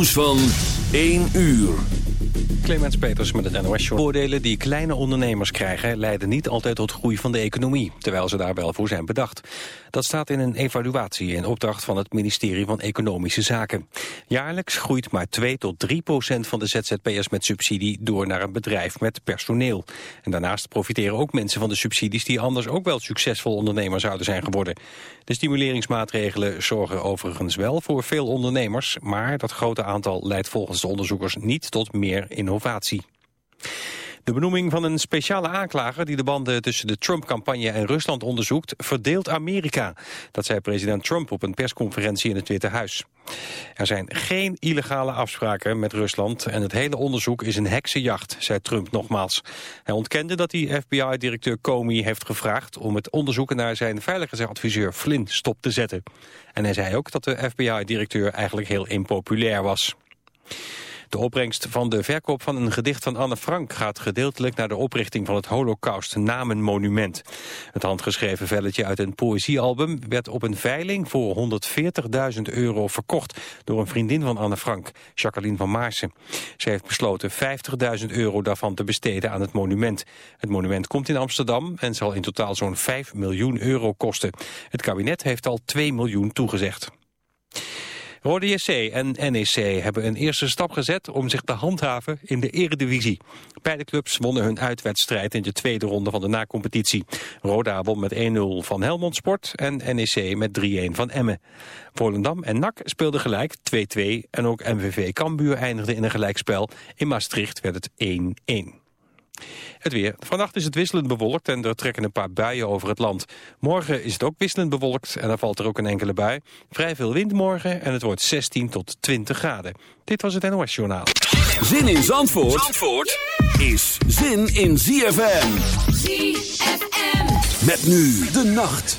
Nieuws van 1 uur. Clemens Peters met het NOS Show. Voordelen die kleine ondernemers krijgen leiden niet altijd tot groei van de economie, terwijl ze daar wel voor zijn bedacht. Dat staat in een evaluatie in opdracht van het ministerie van Economische Zaken. Jaarlijks groeit maar 2 tot 3 procent van de ZZP'ers met subsidie door naar een bedrijf met personeel. En daarnaast profiteren ook mensen van de subsidies die anders ook wel succesvol ondernemer zouden zijn geworden. De stimuleringsmaatregelen zorgen overigens wel voor veel ondernemers, maar dat grote aantal leidt volgens de onderzoekers niet tot meer innovatie innovatie. De benoeming van een speciale aanklager die de banden tussen de Trump-campagne en Rusland onderzoekt, verdeelt Amerika. Dat zei president Trump op een persconferentie in het Witte Huis. Er zijn geen illegale afspraken met Rusland en het hele onderzoek is een heksenjacht, zei Trump nogmaals. Hij ontkende dat hij FBI-directeur Comey heeft gevraagd om het onderzoek naar zijn veiligheidsadviseur Flynn stop te zetten. En hij zei ook dat de FBI-directeur eigenlijk heel impopulair was. De opbrengst van de verkoop van een gedicht van Anne Frank gaat gedeeltelijk naar de oprichting van het Holocaust Namenmonument. Het handgeschreven velletje uit een poëziealbum werd op een veiling voor 140.000 euro verkocht door een vriendin van Anne Frank, Jacqueline van Maarsen. Ze heeft besloten 50.000 euro daarvan te besteden aan het monument. Het monument komt in Amsterdam en zal in totaal zo'n 5 miljoen euro kosten. Het kabinet heeft al 2 miljoen toegezegd. Rode JC en NEC hebben een eerste stap gezet om zich te handhaven in de eredivisie. Beide clubs wonnen hun uitwedstrijd in de tweede ronde van de nacompetitie. Roda won met 1-0 van Helmond Sport en NEC met 3-1 van Emmen. Volendam en NAC speelden gelijk 2-2 en ook MVV Cambuur eindigde in een gelijkspel. In Maastricht werd het 1-1. Het weer. Vannacht is het wisselend bewolkt en er trekken een paar buien over het land. Morgen is het ook wisselend bewolkt en dan valt er ook een enkele bui. Vrij veel wind morgen en het wordt 16 tot 20 graden. Dit was het NOS Journaal. Zin in Zandvoort, Zandvoort is zin in ZFM. ZFM. Met nu de nacht.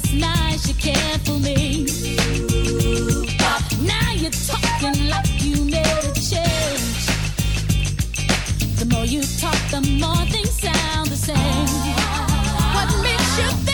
this night you cared for me. Now you're talking like you made a change. The more you talk, the more things sound the same. What makes you think?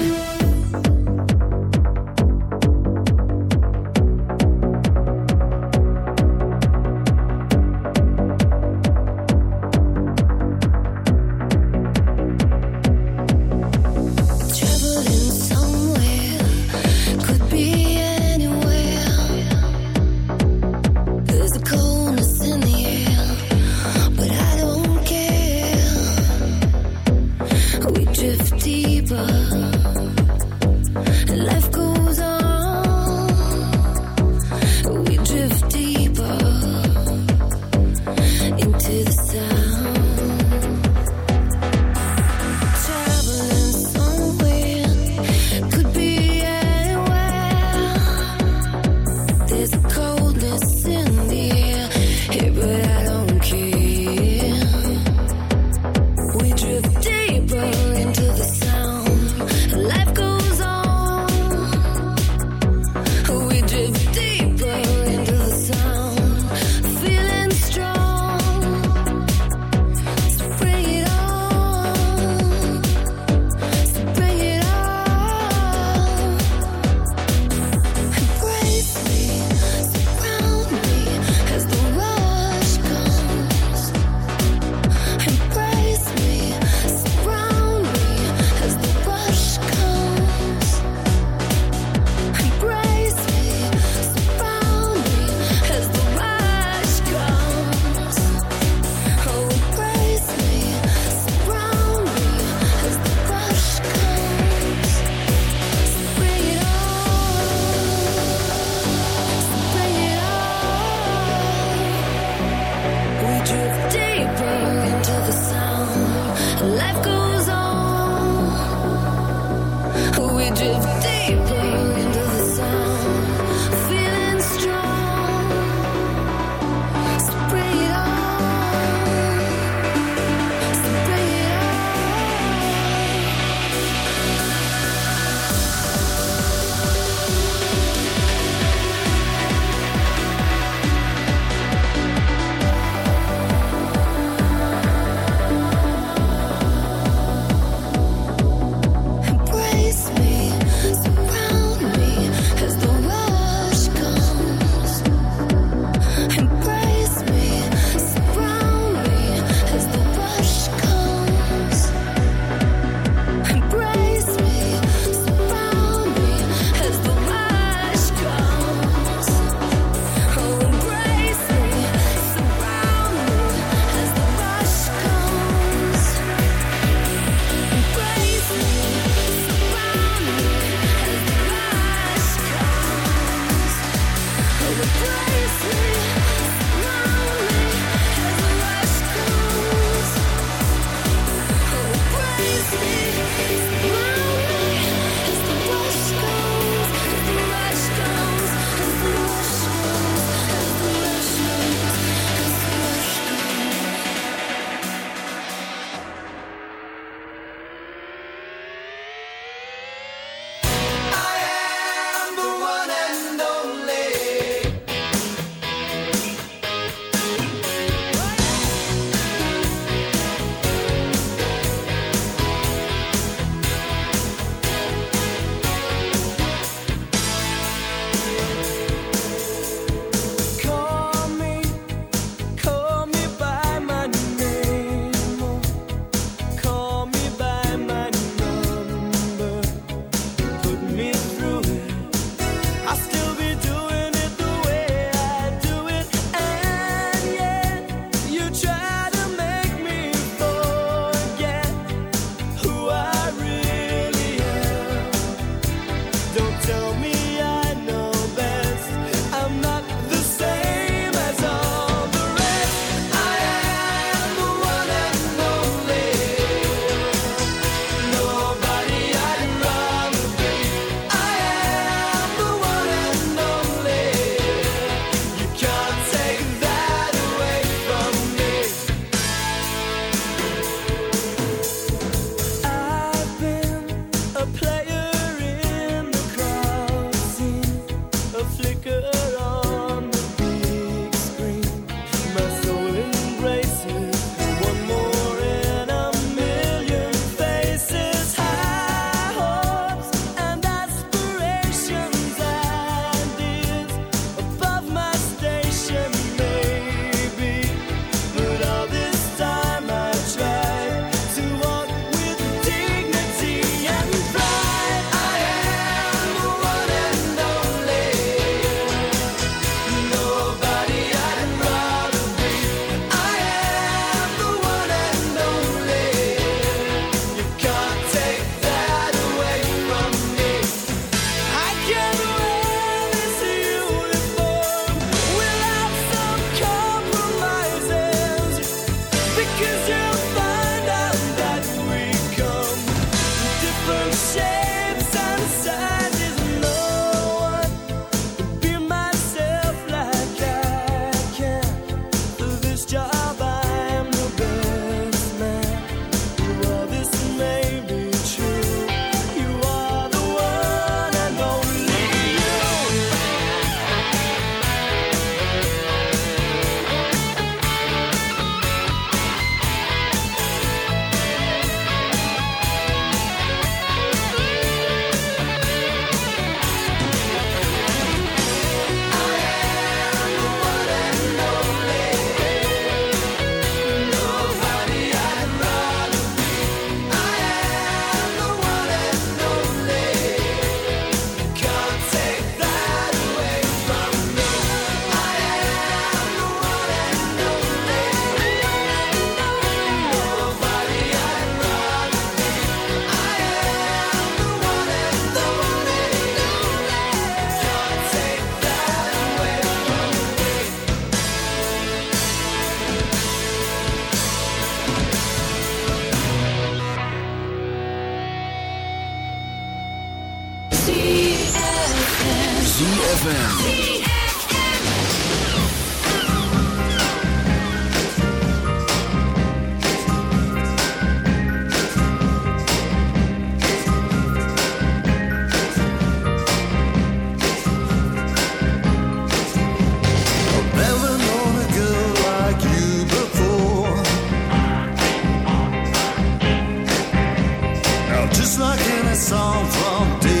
Just like in a song from days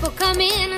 people come in